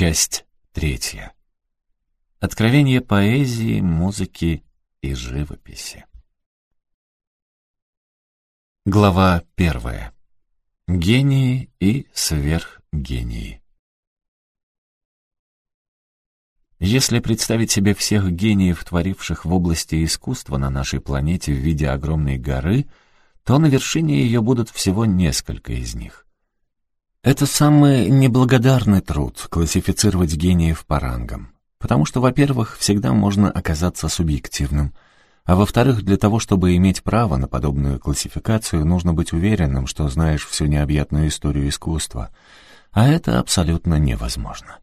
Часть третья. Откровение поэзии, музыки и живописи. Глава первая. Гении и сверхгении. Если представить себе всех гениев, творивших в области искусства на нашей планете в виде огромной горы, то на вершине ее будут всего несколько из них. Это самый неблагодарный труд — классифицировать гениев по рангам. Потому что, во-первых, всегда можно оказаться субъективным, а во-вторых, для того, чтобы иметь право на подобную классификацию, нужно быть уверенным, что знаешь всю необъятную историю искусства, а это абсолютно невозможно.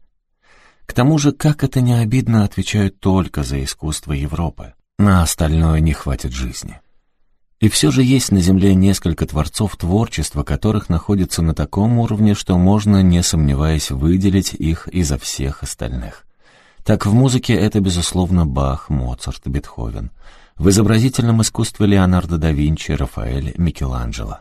К тому же, как это не обидно, отвечают только за искусство Европы. На остальное не хватит жизни. И все же есть на Земле несколько творцов творчества, которых находится на таком уровне, что можно, не сомневаясь, выделить их изо всех остальных. Так в музыке это, безусловно, Бах, Моцарт, Бетховен. В изобразительном искусстве Леонардо да Винчи, Рафаэль, Микеланджело.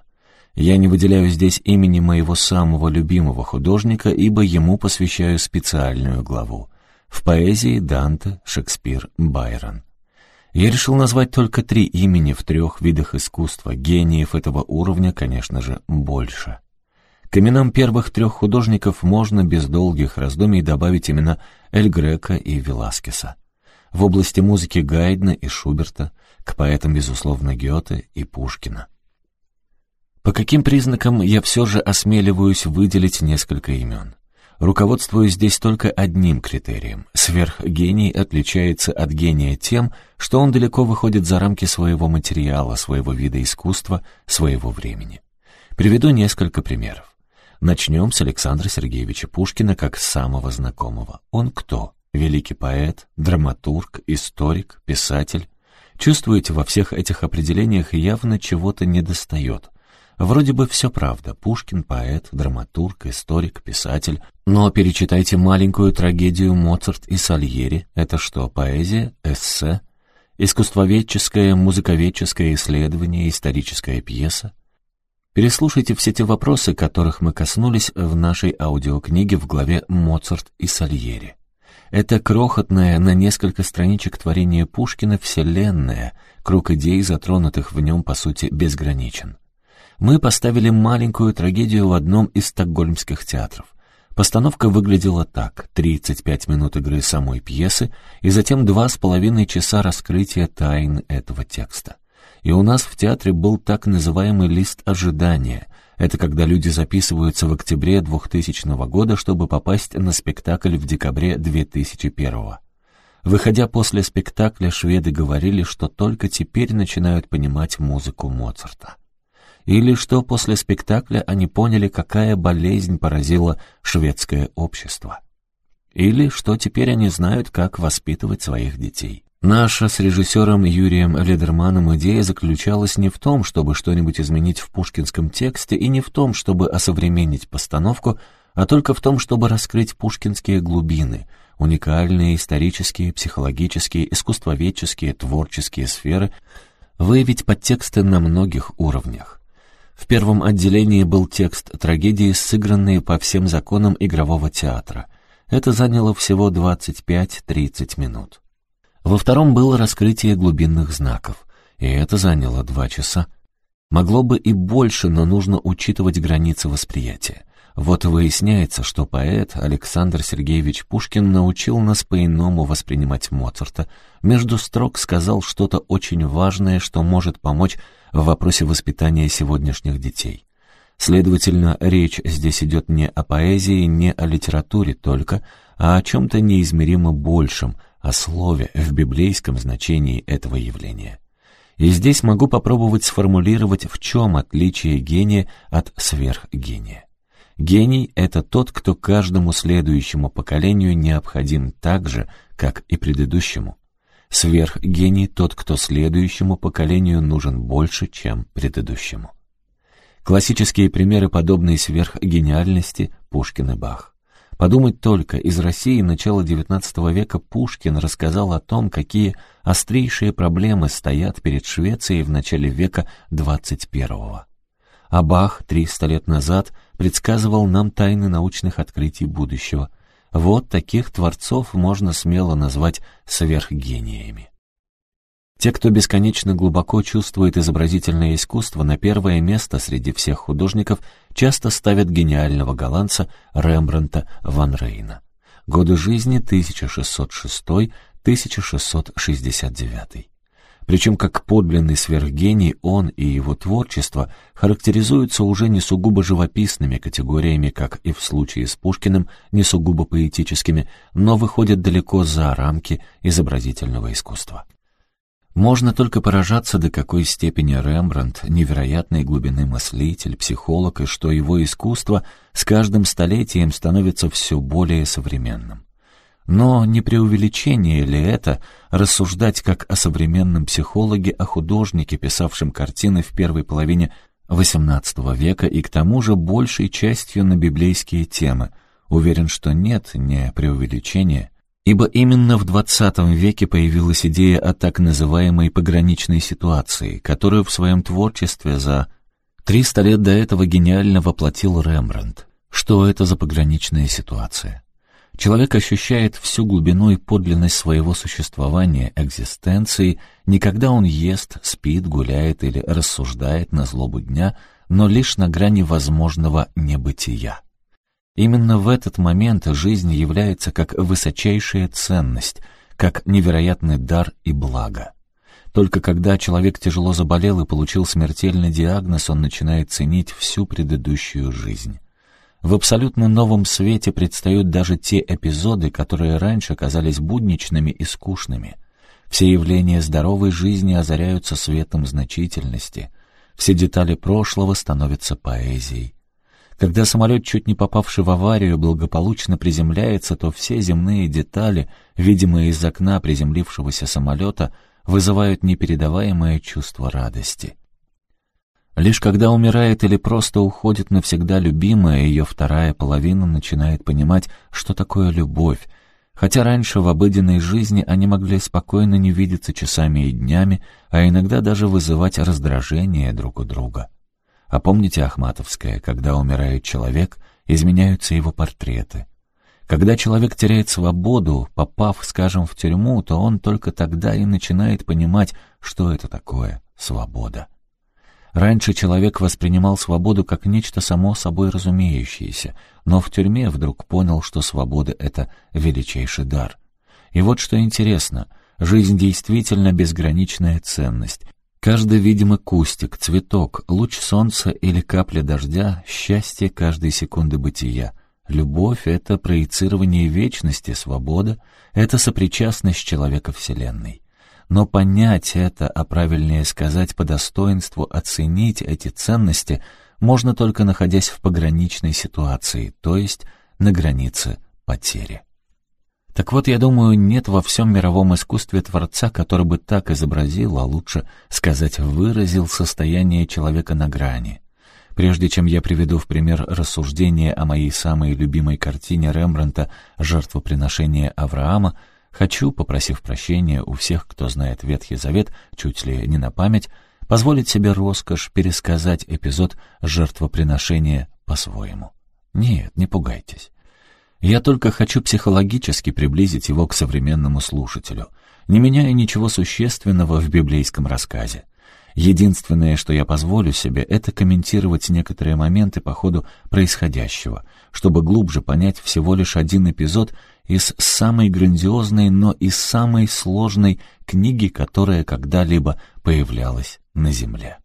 Я не выделяю здесь имени моего самого любимого художника, ибо ему посвящаю специальную главу. В поэзии Данте, Шекспир, Байрон. Я решил назвать только три имени в трех видах искусства. Гениев этого уровня, конечно же, больше. К именам первых трех художников можно без долгих раздумий добавить имена Эль Грека и Веласкеса. В области музыки Гайдна и Шуберта, к поэтам, безусловно, Гёте и Пушкина. По каким признакам я все же осмеливаюсь выделить несколько имен? Руководствуюсь здесь только одним критерием. Сверхгений отличается от гения тем, что он далеко выходит за рамки своего материала, своего вида искусства, своего времени. Приведу несколько примеров. Начнем с Александра Сергеевича Пушкина как самого знакомого. Он кто? Великий поэт, драматург, историк, писатель. Чувствуете, во всех этих определениях явно чего-то недостает. Вроде бы все правда. Пушкин — поэт, драматург, историк, писатель. Но перечитайте маленькую трагедию «Моцарт и Сальери». Это что, поэзия, эссе, искусствоведческое, музыковедческое исследование, историческая пьеса? Переслушайте все те вопросы, которых мы коснулись в нашей аудиокниге в главе «Моцарт и Сальери». Это крохотное на несколько страничек творение Пушкина вселенная, круг идей, затронутых в нем, по сути, безграничен мы поставили маленькую трагедию в одном из стокгольмских театров. Постановка выглядела так. 35 минут игры самой пьесы и затем два с половиной часа раскрытия тайн этого текста. И у нас в театре был так называемый лист ожидания. Это когда люди записываются в октябре 2000 года, чтобы попасть на спектакль в декабре 2001 Выходя после спектакля, шведы говорили, что только теперь начинают понимать музыку Моцарта или что после спектакля они поняли, какая болезнь поразила шведское общество, или что теперь они знают, как воспитывать своих детей. Наша с режиссером Юрием Ледерманом идея заключалась не в том, чтобы что-нибудь изменить в пушкинском тексте и не в том, чтобы осовременить постановку, а только в том, чтобы раскрыть пушкинские глубины, уникальные исторические, психологические, искусствоведческие, творческие сферы, выявить подтексты на многих уровнях. В первом отделении был текст трагедии, сыгранный по всем законам игрового театра. Это заняло всего 25-30 минут. Во втором было раскрытие глубинных знаков, и это заняло два часа. Могло бы и больше, но нужно учитывать границы восприятия. Вот выясняется, что поэт Александр Сергеевич Пушкин научил нас по-иному воспринимать Моцарта, между строк сказал что-то очень важное, что может помочь в вопросе воспитания сегодняшних детей. Следовательно, речь здесь идет не о поэзии, не о литературе только, а о чем-то неизмеримо большем, о слове в библейском значении этого явления. И здесь могу попробовать сформулировать, в чем отличие гения от сверхгения. Гений — это тот, кто каждому следующему поколению необходим так же, как и предыдущему. Сверхгений тот, кто следующему поколению нужен больше, чем предыдущему. Классические примеры подобной сверхгениальности — Пушкин и Бах. Подумать только, из России начала XIX века Пушкин рассказал о том, какие острейшие проблемы стоят перед Швецией в начале века XXI. А Бах 300 лет назад предсказывал нам тайны научных открытий будущего — Вот таких творцов можно смело назвать сверхгениями. Те, кто бесконечно глубоко чувствует изобразительное искусство, на первое место среди всех художников часто ставят гениального голландца Рембранта ван Рейна. Годы жизни 1606-1669. Причем как подлинный сверхгений он и его творчество характеризуются уже не сугубо живописными категориями, как и в случае с Пушкиным, не сугубо поэтическими, но выходят далеко за рамки изобразительного искусства. Можно только поражаться, до какой степени Рембрандт — невероятной глубины мыслитель, психолог, и что его искусство с каждым столетием становится все более современным. Но не преувеличение ли это рассуждать как о современном психологе, о художнике, писавшем картины в первой половине XVIII века и к тому же большей частью на библейские темы? Уверен, что нет, не преувеличение. Ибо именно в XX веке появилась идея о так называемой пограничной ситуации, которую в своем творчестве за 300 лет до этого гениально воплотил Рембрандт. Что это за пограничная ситуация? Человек ощущает всю глубину и подлинность своего существования, экзистенции, не когда он ест, спит, гуляет или рассуждает на злобу дня, но лишь на грани возможного небытия. Именно в этот момент жизнь является как высочайшая ценность, как невероятный дар и благо. Только когда человек тяжело заболел и получил смертельный диагноз, он начинает ценить всю предыдущую жизнь. В абсолютно новом свете предстают даже те эпизоды, которые раньше казались будничными и скучными. Все явления здоровой жизни озаряются светом значительности. Все детали прошлого становятся поэзией. Когда самолет, чуть не попавший в аварию, благополучно приземляется, то все земные детали, видимые из окна приземлившегося самолета, вызывают непередаваемое чувство радости. Лишь когда умирает или просто уходит навсегда любимая, ее вторая половина начинает понимать, что такое любовь, хотя раньше в обыденной жизни они могли спокойно не видеться часами и днями, а иногда даже вызывать раздражение друг у друга. А помните Ахматовское, когда умирает человек, изменяются его портреты. Когда человек теряет свободу, попав, скажем, в тюрьму, то он только тогда и начинает понимать, что это такое свобода. Раньше человек воспринимал свободу как нечто само собой разумеющееся, но в тюрьме вдруг понял, что свобода — это величайший дар. И вот что интересно, жизнь действительно безграничная ценность, Каждый видимый кустик, цветок, луч солнца или капля дождя — счастье каждой секунды бытия. Любовь — это проецирование вечности, свобода — это сопричастность человека Вселенной. Но понять это, а правильнее сказать по достоинству, оценить эти ценности можно только находясь в пограничной ситуации, то есть на границе потери. Так вот, я думаю, нет во всем мировом искусстве Творца, который бы так изобразил, а лучше сказать, выразил состояние человека на грани. Прежде чем я приведу в пример рассуждение о моей самой любимой картине Рембранта «Жертвоприношение Авраама», хочу, попросив прощения у всех, кто знает Ветхий Завет, чуть ли не на память, позволить себе роскошь пересказать эпизод жертвоприношения по-своему. Нет, не пугайтесь. Я только хочу психологически приблизить его к современному слушателю, не меняя ничего существенного в библейском рассказе. Единственное, что я позволю себе, это комментировать некоторые моменты по ходу происходящего, чтобы глубже понять всего лишь один эпизод из самой грандиозной, но и самой сложной книги, которая когда-либо появлялась на Земле.